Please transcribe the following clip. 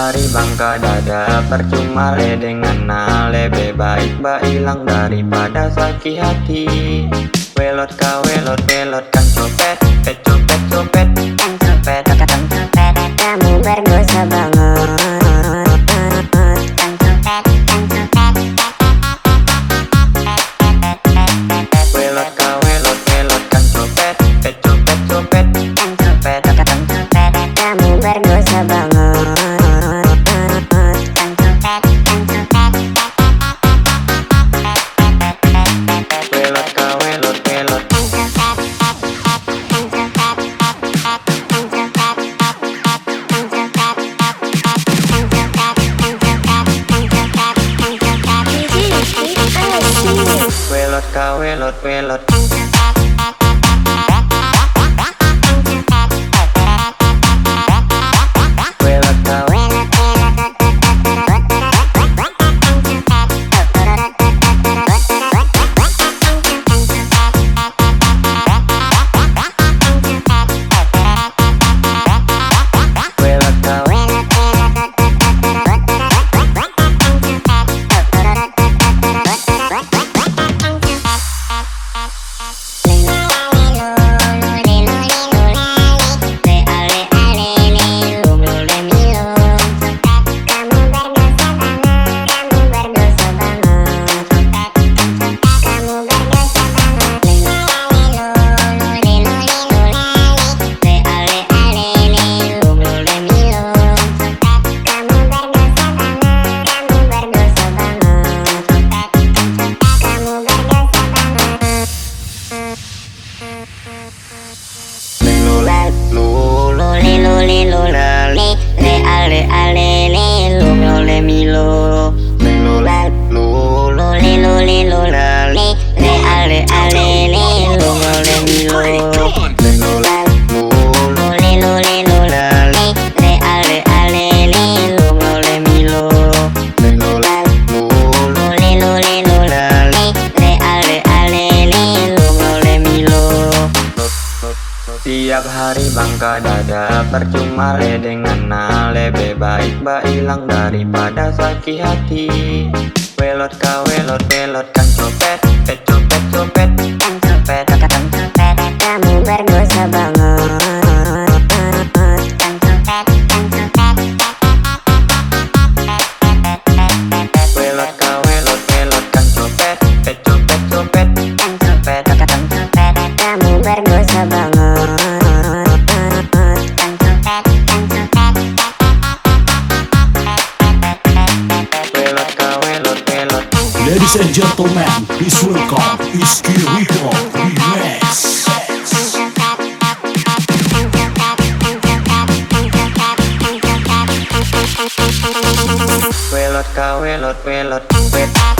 Hari bangka dada Percuma le dengan na Lebih baik ba hilang daripada sakit hati. Welot ka welot welot kan copet Pet copet Quay lọt cao, quay lọt, quay lọt Tiap hari bangka dada Percuma le dengan na Lebih baik ba hilang daripada sakit hati. Welot ka welot welot kan copet Pet copet copet kan copet. Kan copet kamu berdosa banget. Kan copet kan copet Welot ka welot welot kan copet Pet copet copet. kan copet kan copet kamu berdosa banget Ladies and gentlemen, please welcome Iski Rico ka welot welot Wet wet welot